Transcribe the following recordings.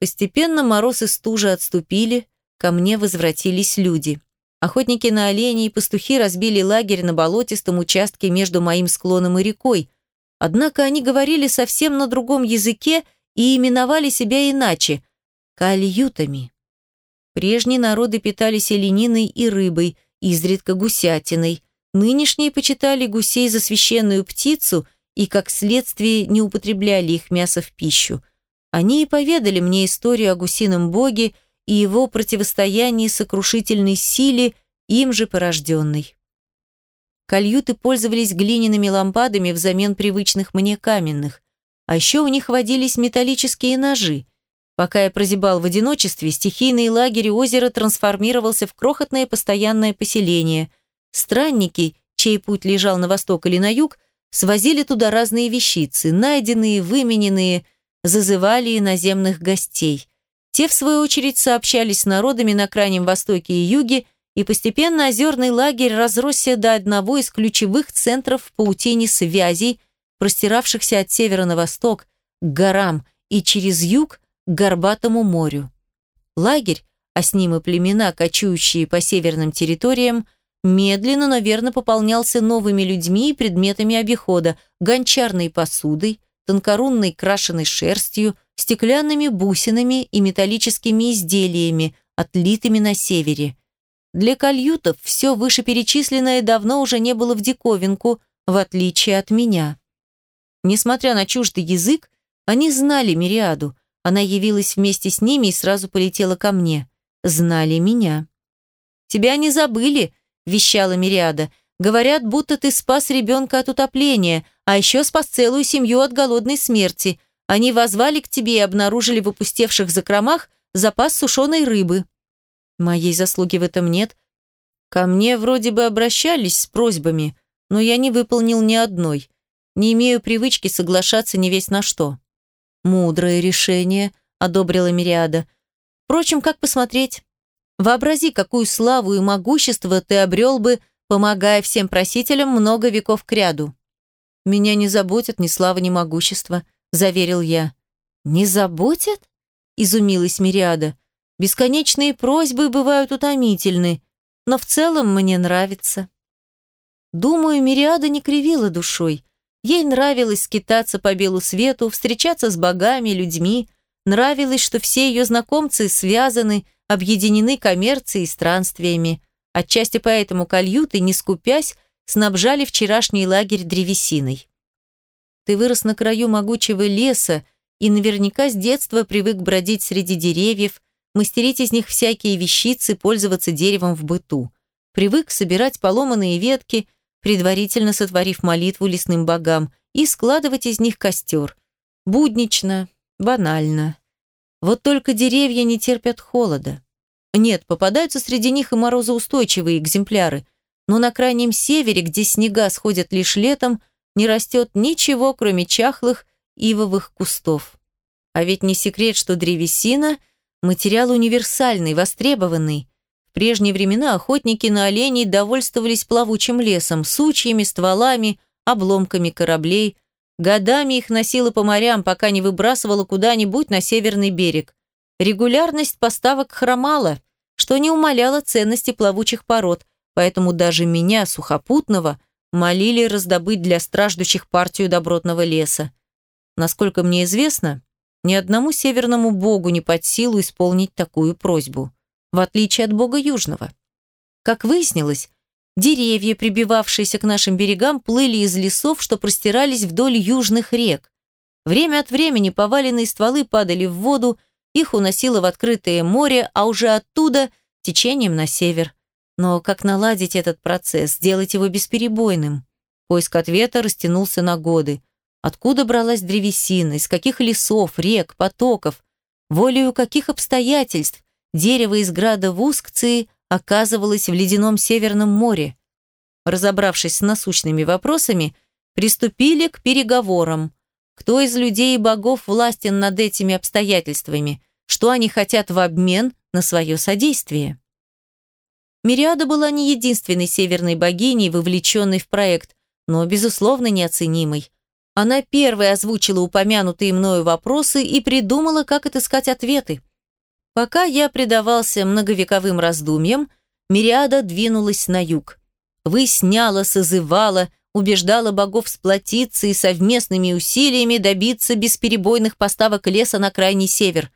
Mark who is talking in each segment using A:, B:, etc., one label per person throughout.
A: Постепенно мороз и стужа отступили, ко мне возвратились люди. Охотники на оленей и пастухи разбили лагерь на болотистом участке между моим склоном и рекой, однако они говорили совсем на другом языке и именовали себя иначе – кальютами. Прежние народы питались олениной и рыбой, изредка гусятиной. Нынешние почитали гусей за священную птицу и, как следствие, не употребляли их мясо в пищу. Они и поведали мне историю о гусином боге и его противостоянии сокрушительной силе, им же порожденной. Кальюты пользовались глиняными лампадами взамен привычных мне каменных, а еще у них водились металлические ножи – Пока я прозябал в одиночестве, стихийный лагерь озера трансформировался в крохотное постоянное поселение. Странники, чей путь лежал на восток или на юг, свозили туда разные вещицы, найденные, вымененные, зазывали иноземных гостей. Те, в свою очередь, сообщались с народами на Крайнем Востоке и Юге, и постепенно озерный лагерь разросся до одного из ключевых центров в паутине связей, простиравшихся от севера на восток, к горам, и через юг к Горбатому морю. Лагерь, а с ним и племена, кочующие по северным территориям, медленно, но верно пополнялся новыми людьми и предметами обихода, гончарной посудой, тонкорунной крашеной шерстью, стеклянными бусинами и металлическими изделиями, отлитыми на севере. Для кальютов все вышеперечисленное давно уже не было в диковинку, в отличие от меня. Несмотря на чуждый язык, они знали Мириаду, она явилась вместе с ними и сразу полетела ко мне. Знали меня. «Тебя не забыли», – вещала Мириада. «Говорят, будто ты спас ребенка от утопления, а еще спас целую семью от голодной смерти. Они возвали к тебе и обнаружили в опустевших закромах запас сушеной рыбы». Моей заслуги в этом нет. Ко мне вроде бы обращались с просьбами, но я не выполнил ни одной. Не имею привычки соглашаться не весь на что. «Мудрое решение», — одобрила Мириада. «Впрочем, как посмотреть? Вообрази, какую славу и могущество ты обрел бы, помогая всем просителям много веков кряду». «Меня не заботят ни слава, ни могущество», — заверил я. «Не заботят?» — изумилась Мириада. «Бесконечные просьбы бывают утомительны, но в целом мне нравится». Думаю, Мириада не кривила душой. Ей нравилось скитаться по белу свету, встречаться с богами, людьми. Нравилось, что все ее знакомцы связаны, объединены коммерцией и странствиями. Отчасти поэтому кальюты, не скупясь, снабжали вчерашний лагерь древесиной. Ты вырос на краю могучего леса и наверняка с детства привык бродить среди деревьев, мастерить из них всякие вещицы, пользоваться деревом в быту. Привык собирать поломанные ветки, предварительно сотворив молитву лесным богам, и складывать из них костер. Буднично, банально. Вот только деревья не терпят холода. Нет, попадаются среди них и морозоустойчивые экземпляры, но на крайнем севере, где снега сходят лишь летом, не растет ничего, кроме чахлых ивовых кустов. А ведь не секрет, что древесина – материал универсальный, востребованный, прежние времена охотники на оленей довольствовались плавучим лесом, сучьями, стволами, обломками кораблей. Годами их носило по морям, пока не выбрасывало куда-нибудь на северный берег. Регулярность поставок хромала, что не умаляло ценности плавучих пород, поэтому даже меня, сухопутного, молили раздобыть для страждущих партию добротного леса. Насколько мне известно, ни одному северному богу не под силу исполнить такую просьбу в отличие от бога Южного. Как выяснилось, деревья, прибивавшиеся к нашим берегам, плыли из лесов, что простирались вдоль южных рек. Время от времени поваленные стволы падали в воду, их уносило в открытое море, а уже оттуда течением на север. Но как наладить этот процесс, сделать его бесперебойным? Поиск ответа растянулся на годы. Откуда бралась древесина, из каких лесов, рек, потоков, волею каких обстоятельств Дерево из града в Ускции оказывалось в ледяном Северном море. Разобравшись с насущными вопросами, приступили к переговорам. Кто из людей и богов властен над этими обстоятельствами? Что они хотят в обмен на свое содействие? Мириада была не единственной северной богиней, вовлеченной в проект, но, безусловно, неоценимой. Она первой озвучила упомянутые мною вопросы и придумала, как отыскать ответы. Пока я предавался многовековым раздумьям, Мириада двинулась на юг. Высняла, созывала, убеждала богов сплотиться и совместными усилиями добиться бесперебойных поставок леса на крайний север.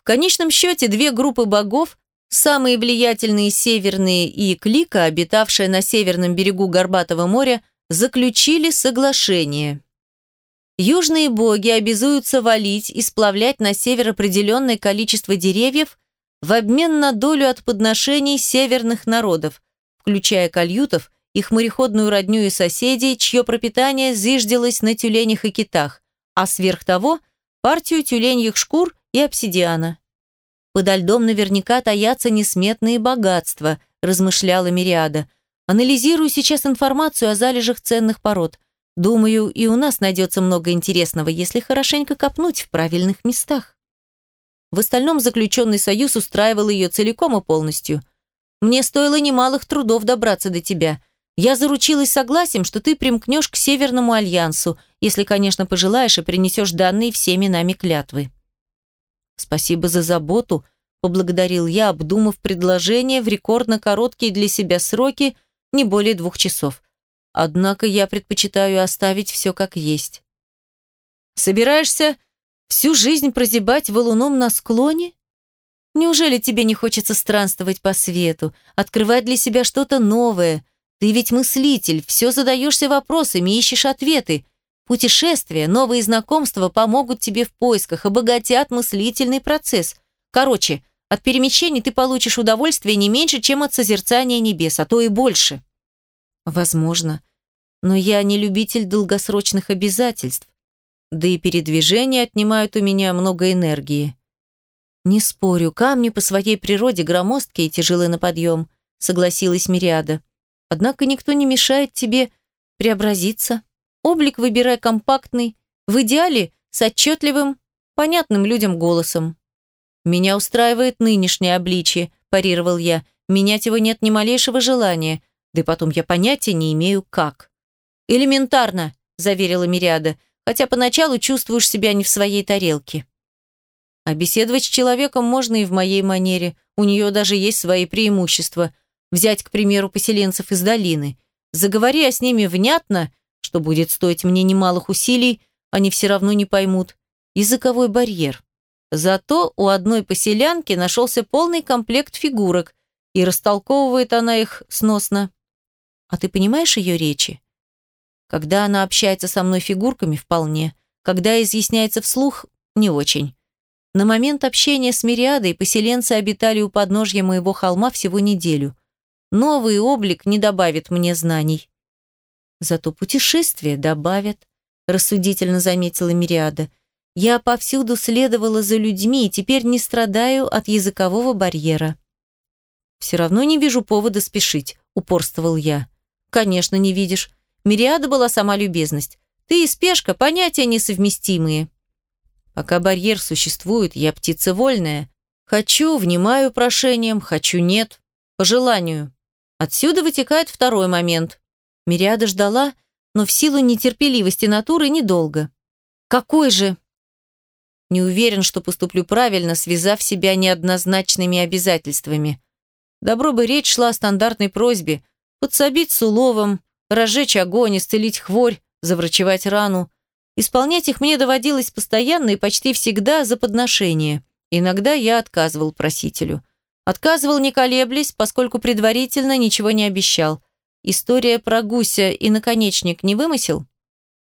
A: В конечном счете две группы богов, самые влиятельные северные и Клика, обитавшая на северном берегу Горбатого моря, заключили соглашение. Южные боги обязуются валить и сплавлять на север определенное количество деревьев в обмен на долю от подношений северных народов, включая кальютов, их мореходную родню и соседей, чье пропитание зиждилось на тюленях и китах, а сверх того – партию тюленьих шкур и обсидиана. «Подо льдом наверняка таятся несметные богатства», – размышляла Мириада. «Анализирую сейчас информацию о залежах ценных пород – Думаю, и у нас найдется много интересного, если хорошенько копнуть в правильных местах. В остальном заключенный союз устраивал ее целиком и полностью. Мне стоило немалых трудов добраться до тебя. Я заручилась согласием, что ты примкнешь к Северному альянсу, если, конечно, пожелаешь и принесешь данные всеми нами клятвы. Спасибо за заботу, поблагодарил я, обдумав предложение в рекордно короткие для себя сроки, не более двух часов. Однако я предпочитаю оставить все как есть. Собираешься всю жизнь прозябать валуном на склоне? Неужели тебе не хочется странствовать по свету, открывать для себя что-то новое? Ты ведь мыслитель, все задаешься вопросами, ищешь ответы. Путешествия, новые знакомства помогут тебе в поисках, обогатят мыслительный процесс. Короче, от перемещений ты получишь удовольствие не меньше, чем от созерцания небес, а то и больше. Возможно. Но я не любитель долгосрочных обязательств. Да и передвижения отнимают у меня много энергии. Не спорю, камни по своей природе громоздкие и тяжелы на подъем, согласилась Мириада. Однако никто не мешает тебе преобразиться. Облик выбирай компактный, в идеале с отчетливым, понятным людям голосом. «Меня устраивает нынешнее обличие», – парировал я. «Менять его нет ни малейшего желания. Да и потом я понятия не имею, как. «Элементарно», – заверила Мириада, «хотя поначалу чувствуешь себя не в своей тарелке». А беседовать с человеком можно и в моей манере. У нее даже есть свои преимущества. Взять, к примеру, поселенцев из долины. Заговори я с ними внятно, что будет стоить мне немалых усилий, они все равно не поймут. Языковой барьер. Зато у одной поселянки нашелся полный комплект фигурок, и растолковывает она их сносно. А ты понимаешь ее речи? Когда она общается со мной фигурками, вполне. Когда изъясняется вслух, не очень. На момент общения с Мириадой поселенцы обитали у подножья моего холма всего неделю. Новый облик не добавит мне знаний. Зато путешествия добавят, рассудительно заметила Мириада. Я повсюду следовала за людьми и теперь не страдаю от языкового барьера. Все равно не вижу повода спешить, упорствовал я. Конечно, не видишь. Мириада была сама любезность. Ты и спешка – понятия несовместимые. Пока барьер существует, я птица вольная. Хочу – внимаю прошениям, хочу – нет. По желанию. Отсюда вытекает второй момент. Мириада ждала, но в силу нетерпеливости натуры недолго. Какой же? Не уверен, что поступлю правильно, связав себя неоднозначными обязательствами. Добро бы речь шла о стандартной просьбе, подсобить с уловом, разжечь огонь, исцелить хворь, заврачевать рану. Исполнять их мне доводилось постоянно и почти всегда за подношение. Иногда я отказывал просителю. Отказывал не колеблясь, поскольку предварительно ничего не обещал. История про гуся и наконечник не вымысел?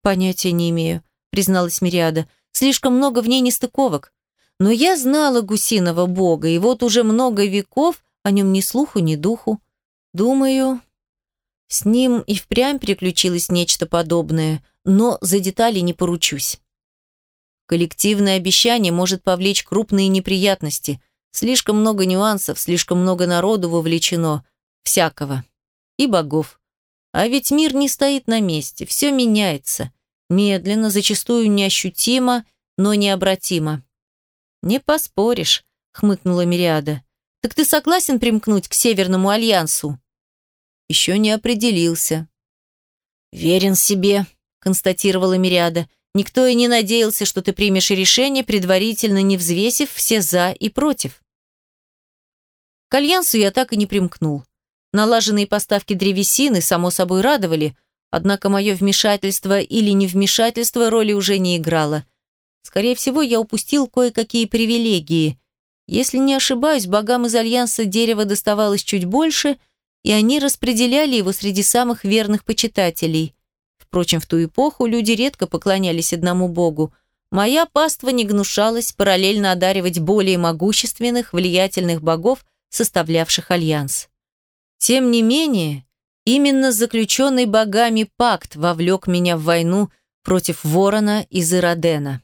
A: Понятия не имею, призналась Мириада. Слишком много в ней нестыковок. Но я знала гусиного бога, и вот уже много веков о нем ни слуху, ни духу. Думаю, с ним и впрямь приключилось нечто подобное, но за детали не поручусь. Коллективное обещание может повлечь крупные неприятности. Слишком много нюансов, слишком много народу вовлечено. Всякого. И богов. А ведь мир не стоит на месте, все меняется. Медленно, зачастую неощутимо, но необратимо. «Не поспоришь», — хмыкнула Мириада. «Так ты согласен примкнуть к Северному альянсу?» еще не определился. Верен себе, констатировала Мириада. «Никто и не надеялся, что ты примешь решение, предварительно не взвесив все «за» и «против». К альянсу я так и не примкнул. Налаженные поставки древесины, само собой, радовали, однако мое вмешательство или невмешательство роли уже не играло. Скорее всего, я упустил кое-какие привилегии. Если не ошибаюсь, богам из альянса дерева доставалось чуть больше, и они распределяли его среди самых верных почитателей. Впрочем, в ту эпоху люди редко поклонялись одному богу. Моя паства не гнушалась параллельно одаривать более могущественных, влиятельных богов, составлявших альянс. Тем не менее, именно заключенный богами пакт вовлек меня в войну против Ворона из Иродена.